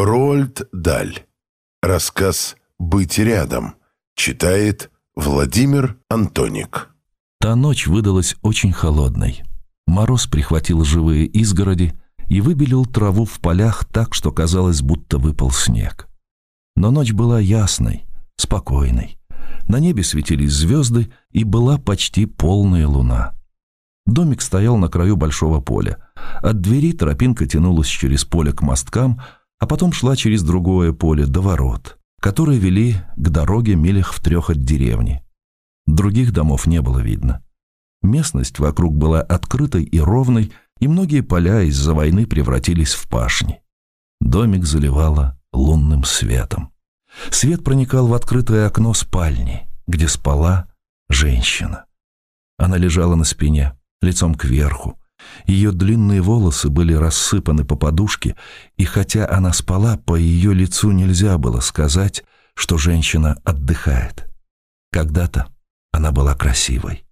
Роальд Даль. Рассказ «Быть рядом». Читает Владимир Антоник. Та ночь выдалась очень холодной. Мороз прихватил живые изгороди и выбелил траву в полях так, что казалось, будто выпал снег. Но ночь была ясной, спокойной. На небе светились звезды, и была почти полная луна. Домик стоял на краю большого поля. От двери тропинка тянулась через поле к мосткам, а потом шла через другое поле до ворот, которые вели к дороге милях в трех от деревни. Других домов не было видно. Местность вокруг была открытой и ровной, и многие поля из-за войны превратились в пашни. Домик заливало лунным светом. Свет проникал в открытое окно спальни, где спала женщина. Она лежала на спине, лицом кверху. Ее длинные волосы были рассыпаны по подушке, и хотя она спала, по ее лицу нельзя было сказать, что женщина отдыхает. Когда-то она была красивой.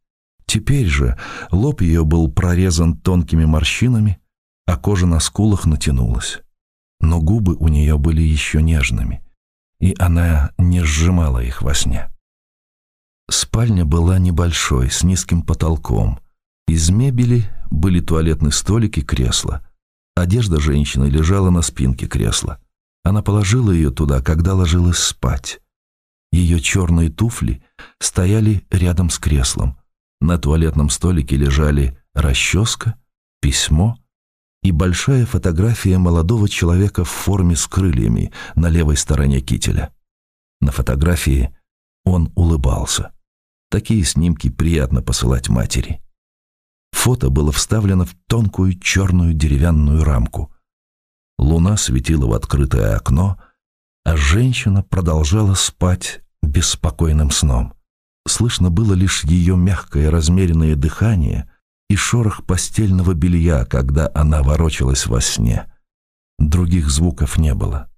Теперь же лоб ее был прорезан тонкими морщинами, а кожа на скулах натянулась. Но губы у нее были еще нежными, и она не сжимала их во сне. Спальня была небольшой, с низким потолком. Из мебели были туалетный столик и кресло. Одежда женщины лежала на спинке кресла. Она положила ее туда, когда ложилась спать. Ее черные туфли стояли рядом с креслом. На туалетном столике лежали расческа, письмо и большая фотография молодого человека в форме с крыльями на левой стороне кителя. На фотографии он улыбался. Такие снимки приятно посылать матери. Фото было вставлено в тонкую черную деревянную рамку. Луна светила в открытое окно, а женщина продолжала спать беспокойным сном. Слышно было лишь ее мягкое размеренное дыхание и шорох постельного белья, когда она ворочалась во сне. Других звуков не было.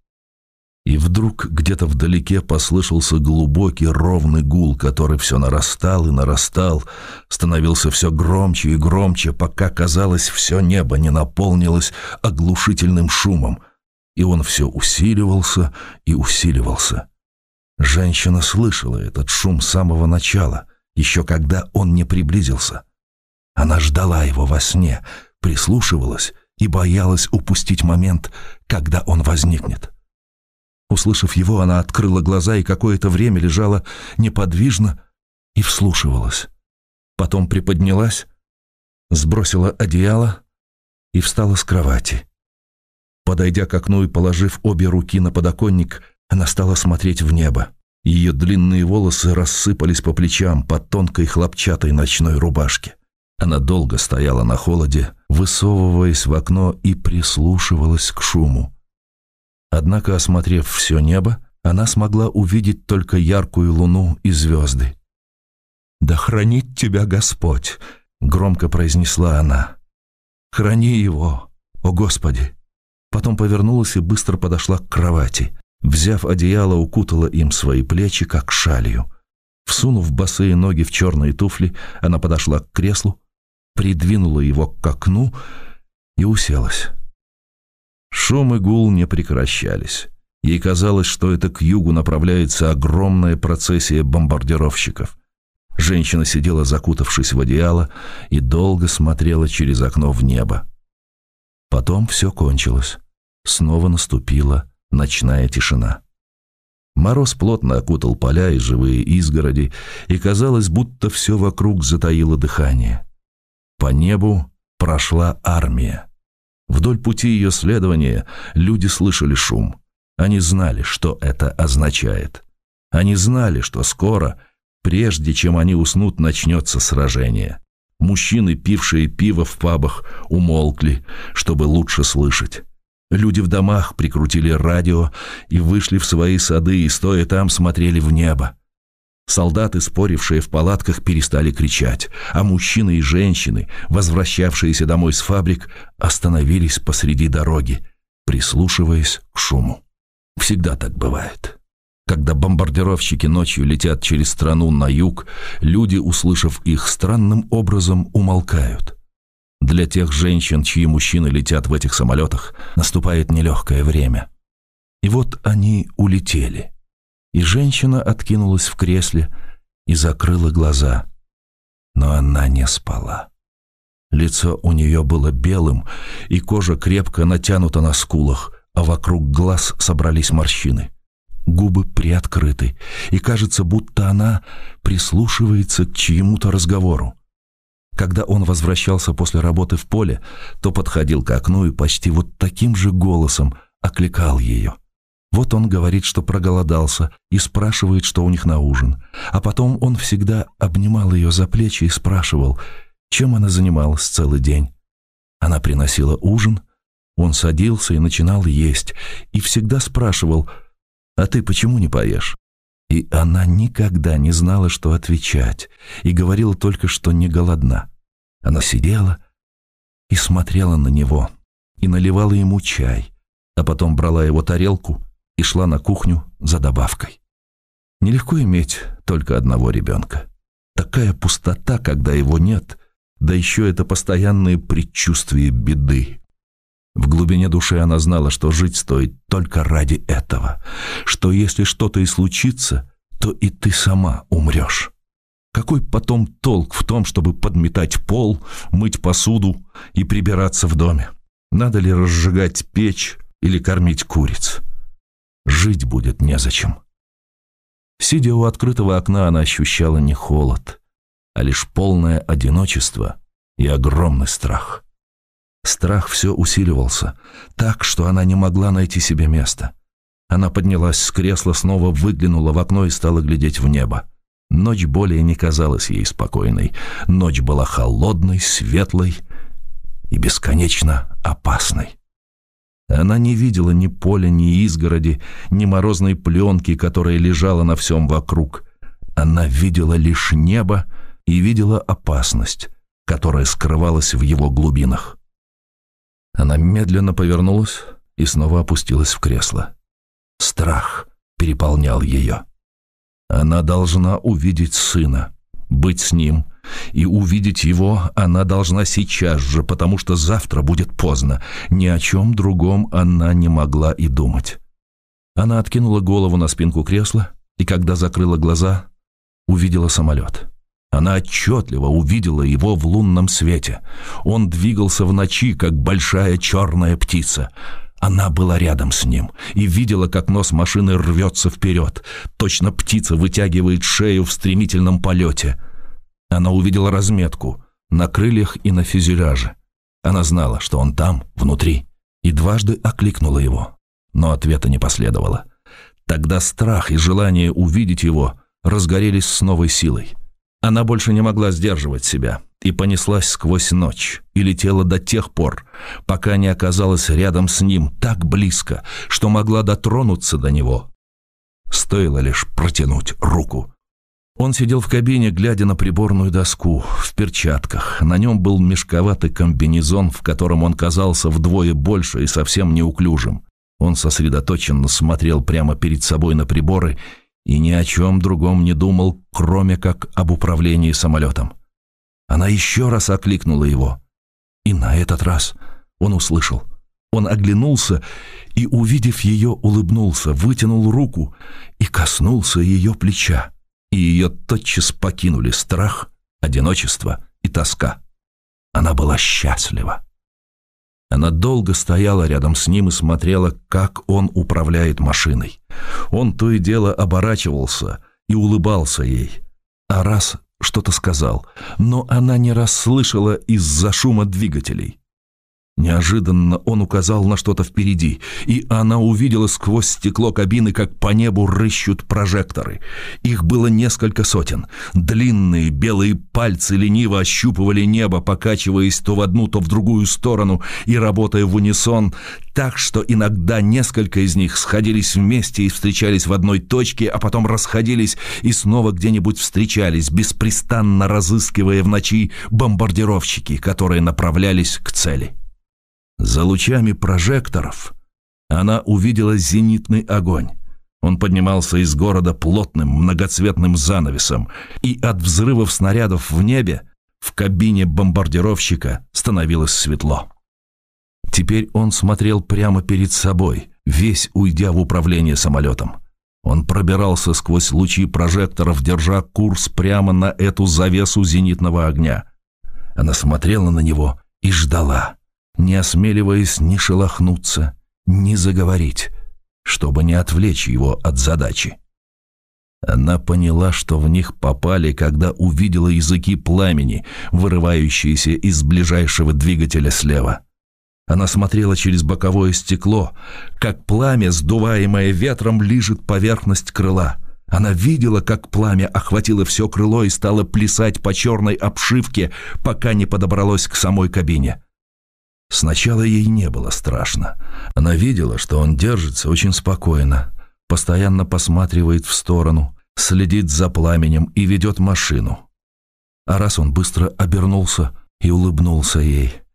И вдруг где-то вдалеке послышался глубокий ровный гул, который все нарастал и нарастал, становился все громче и громче, пока, казалось, все небо не наполнилось оглушительным шумом, и он все усиливался и усиливался. Женщина слышала этот шум с самого начала, еще когда он не приблизился. Она ждала его во сне, прислушивалась и боялась упустить момент, когда он возникнет. Услышав его, она открыла глаза и какое-то время лежала неподвижно и вслушивалась. Потом приподнялась, сбросила одеяло и встала с кровати. Подойдя к окну и положив обе руки на подоконник, она стала смотреть в небо. Ее длинные волосы рассыпались по плечам под тонкой хлопчатой ночной рубашке. Она долго стояла на холоде, высовываясь в окно и прислушивалась к шуму. Однако, осмотрев все небо, она смогла увидеть только яркую луну и звезды. «Да хранит тебя Господь!» — громко произнесла она. «Храни его, о Господи!» Потом повернулась и быстро подошла к кровати. Взяв одеяло, укутала им свои плечи, как шалью. Всунув босые ноги в черные туфли, она подошла к креслу, придвинула его к окну и уселась. Шум и гул не прекращались. Ей казалось, что это к югу направляется огромная процессия бомбардировщиков. Женщина сидела, закутавшись в одеяло, и долго смотрела через окно в небо. Потом все кончилось. Снова наступила ночная тишина. Мороз плотно окутал поля и живые изгороди, и казалось, будто все вокруг затаило дыхание. По небу прошла армия. Вдоль пути ее следования люди слышали шум. Они знали, что это означает. Они знали, что скоро, прежде чем они уснут, начнется сражение. Мужчины, пившие пиво в пабах, умолкли, чтобы лучше слышать. Люди в домах прикрутили радио и вышли в свои сады и, стоя там, смотрели в небо. Солдаты, спорившие в палатках, перестали кричать, а мужчины и женщины, возвращавшиеся домой с фабрик, остановились посреди дороги, прислушиваясь к шуму. Всегда так бывает. Когда бомбардировщики ночью летят через страну на юг, люди, услышав их странным образом, умолкают. Для тех женщин, чьи мужчины летят в этих самолетах, наступает нелегкое время. И вот они улетели. И женщина откинулась в кресле и закрыла глаза. Но она не спала. Лицо у нее было белым, и кожа крепко натянута на скулах, а вокруг глаз собрались морщины. Губы приоткрыты, и кажется, будто она прислушивается к чьему-то разговору. Когда он возвращался после работы в поле, то подходил к окну и почти вот таким же голосом окликал ее. Вот он говорит, что проголодался, и спрашивает, что у них на ужин. А потом он всегда обнимал ее за плечи и спрашивал, чем она занималась целый день. Она приносила ужин, он садился и начинал есть, и всегда спрашивал, «А ты почему не поешь?» И она никогда не знала, что отвечать, и говорила только, что не голодна. Она сидела и смотрела на него, и наливала ему чай, а потом брала его тарелку и шла на кухню за добавкой. Нелегко иметь только одного ребенка. Такая пустота, когда его нет, да еще это постоянное предчувствие беды. В глубине души она знала, что жить стоит только ради этого, что если что-то и случится, то и ты сама умрешь. Какой потом толк в том, чтобы подметать пол, мыть посуду и прибираться в доме? Надо ли разжигать печь или кормить куриц? Жить будет незачем. Сидя у открытого окна, она ощущала не холод, а лишь полное одиночество и огромный страх. Страх все усиливался, так, что она не могла найти себе места. Она поднялась с кресла, снова выглянула в окно и стала глядеть в небо. Ночь более не казалась ей спокойной. Ночь была холодной, светлой и бесконечно опасной. Она не видела ни поля, ни изгороди, ни морозной пленки, которая лежала на всем вокруг. Она видела лишь небо и видела опасность, которая скрывалась в его глубинах. Она медленно повернулась и снова опустилась в кресло. Страх переполнял ее. Она должна увидеть сына, быть с ним, и увидеть его она должна сейчас же, потому что завтра будет поздно. Ни о чем другом она не могла и думать. Она откинула голову на спинку кресла, и когда закрыла глаза, увидела самолет. Она отчетливо увидела его в лунном свете. Он двигался в ночи, как большая черная птица. Она была рядом с ним и видела, как нос машины рвется вперед. Точно птица вытягивает шею в стремительном полете. Она увидела разметку на крыльях и на фюзеляже. Она знала, что он там, внутри, и дважды окликнула его. Но ответа не последовало. Тогда страх и желание увидеть его разгорелись с новой силой. Она больше не могла сдерживать себя и понеслась сквозь ночь и летела до тех пор, пока не оказалась рядом с ним так близко, что могла дотронуться до него. Стоило лишь протянуть руку. Он сидел в кабине, глядя на приборную доску, в перчатках. На нем был мешковатый комбинезон, в котором он казался вдвое больше и совсем неуклюжим. Он сосредоточенно смотрел прямо перед собой на приборы и ни о чем другом не думал, кроме как об управлении самолетом. Она еще раз окликнула его. И на этот раз он услышал. Он оглянулся и, увидев ее, улыбнулся, вытянул руку и коснулся ее плеча. И ее тотчас покинули страх, одиночество и тоска. Она была счастлива. Она долго стояла рядом с ним и смотрела, как он управляет машиной. Он то и дело оборачивался и улыбался ей. А раз что-то сказал, но она не расслышала из-за шума двигателей. Неожиданно он указал на что-то впереди, и она увидела сквозь стекло кабины, как по небу рыщут прожекторы. Их было несколько сотен. Длинные белые пальцы лениво ощупывали небо, покачиваясь то в одну, то в другую сторону и работая в унисон, так что иногда несколько из них сходились вместе и встречались в одной точке, а потом расходились и снова где-нибудь встречались, беспрестанно разыскивая в ночи бомбардировщики, которые направлялись к цели. За лучами прожекторов она увидела зенитный огонь. Он поднимался из города плотным многоцветным занавесом, и от взрывов снарядов в небе в кабине бомбардировщика становилось светло. Теперь он смотрел прямо перед собой, весь уйдя в управление самолетом. Он пробирался сквозь лучи прожекторов, держа курс прямо на эту завесу зенитного огня. Она смотрела на него и ждала, не осмеливаясь ни шелохнуться, ни заговорить, чтобы не отвлечь его от задачи. Она поняла, что в них попали, когда увидела языки пламени, вырывающиеся из ближайшего двигателя слева. Она смотрела через боковое стекло, как пламя, сдуваемое ветром, лижет поверхность крыла. Она видела, как пламя охватило все крыло и стало плясать по черной обшивке, пока не подобралось к самой кабине. Сначала ей не было страшно. Она видела, что он держится очень спокойно, постоянно посматривает в сторону, следит за пламенем и ведет машину. А раз он быстро обернулся и улыбнулся ей –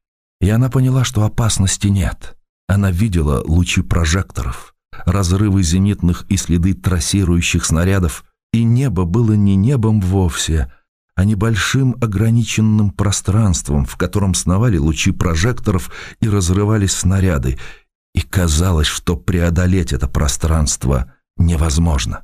и она поняла, что опасности нет. Она видела лучи прожекторов, разрывы зенитных и следы трассирующих снарядов, и небо было не небом вовсе, а небольшим ограниченным пространством, в котором сновали лучи прожекторов и разрывались снаряды, и казалось, что преодолеть это пространство невозможно.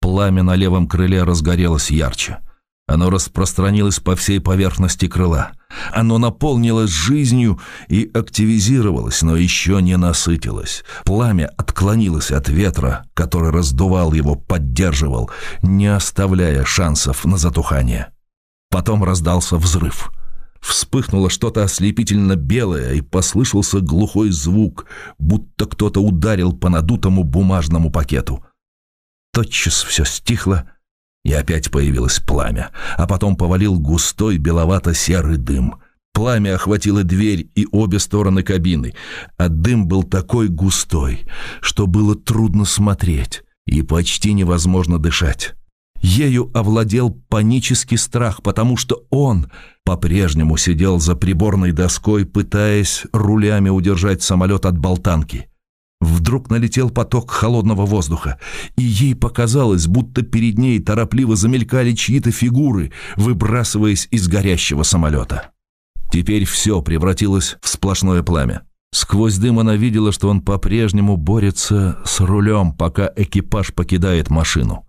Пламя на левом крыле разгорелось ярче — оно распространилось по всей поверхности крыла. Оно наполнилось жизнью и активизировалось, но еще не насытилось. Пламя отклонилось от ветра, который раздувал его, поддерживал, не оставляя шансов на затухание. Потом раздался взрыв. Вспыхнуло что-то ослепительно белое, и послышался глухой звук, будто кто-то ударил по надутому бумажному пакету. Тотчас все стихло, и опять появилось пламя, а потом повалил густой беловато-серый дым. Пламя охватило дверь и обе стороны кабины, а дым был такой густой, что было трудно смотреть и почти невозможно дышать. Ею овладел панический страх, потому что он по-прежнему сидел за приборной доской, пытаясь рулями удержать самолет от болтанки. Вдруг налетел поток холодного воздуха, и ей показалось, будто перед ней торопливо замелькали чьи-то фигуры, выбрасываясь из горящего самолета. Теперь все превратилось в сплошное пламя. Сквозь дым она видела, что он по-прежнему борется с рулем, пока экипаж покидает машину.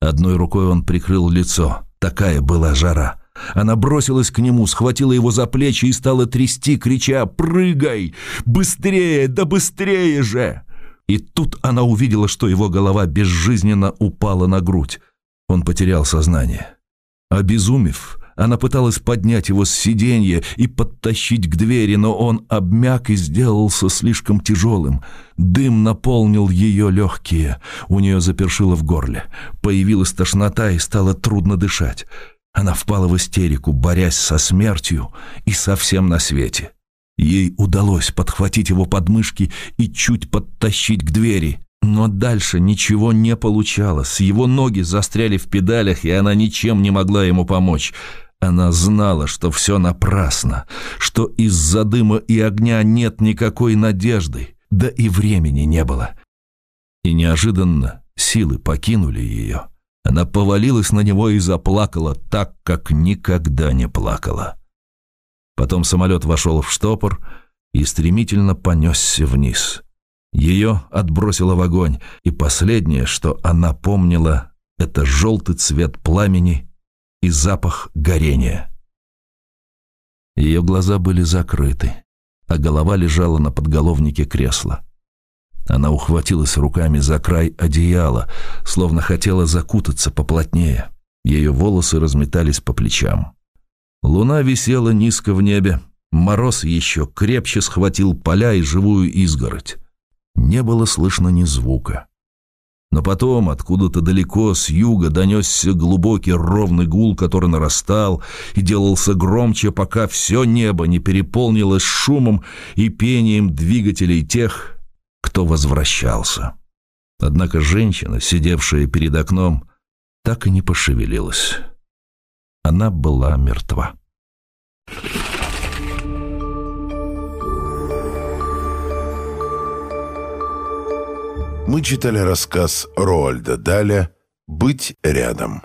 Одной рукой он прикрыл лицо, такая была жара – она бросилась к нему, схватила его за плечи и стала трясти, крича «Прыгай! Быстрее! Да быстрее же!» И тут она увидела, что его голова безжизненно упала на грудь. Он потерял сознание. Обезумев, она пыталась поднять его с сиденья и подтащить к двери, но он обмяк и сделался слишком тяжелым. Дым наполнил ее легкие, у нее запершило в горле. Появилась тошнота и стало трудно дышать. Она впала в истерику, борясь со смертью и со всем на свете. Ей удалось подхватить его подмышки и чуть подтащить к двери. Но дальше ничего не получалось. Его ноги застряли в педалях, и она ничем не могла ему помочь. Она знала, что все напрасно, что из-за дыма и огня нет никакой надежды, да и времени не было. И неожиданно силы покинули ее. Она повалилась на него и заплакала так, как никогда не плакала. Потом самолет вошел в штопор и стремительно понесся вниз. Ее отбросило в огонь, и последнее, что она помнила, это желтый цвет пламени и запах горения. Ее глаза были закрыты, а голова лежала на подголовнике кресла. Она ухватилась руками за край одеяла, словно хотела закутаться поплотнее. Ее волосы разметались по плечам. Луна висела низко в небе. Мороз еще крепче схватил поля и живую изгородь. Не было слышно ни звука. Но потом откуда-то далеко с юга донесся глубокий ровный гул, который нарастал и делался громче, пока все небо не переполнилось шумом и пением двигателей тех, кто возвращался. Однако женщина, сидевшая перед окном, так и не пошевелилась. Она была мертва. Мы читали рассказ Роальда Даля «Быть рядом».